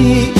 ti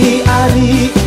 ari sesuap nasi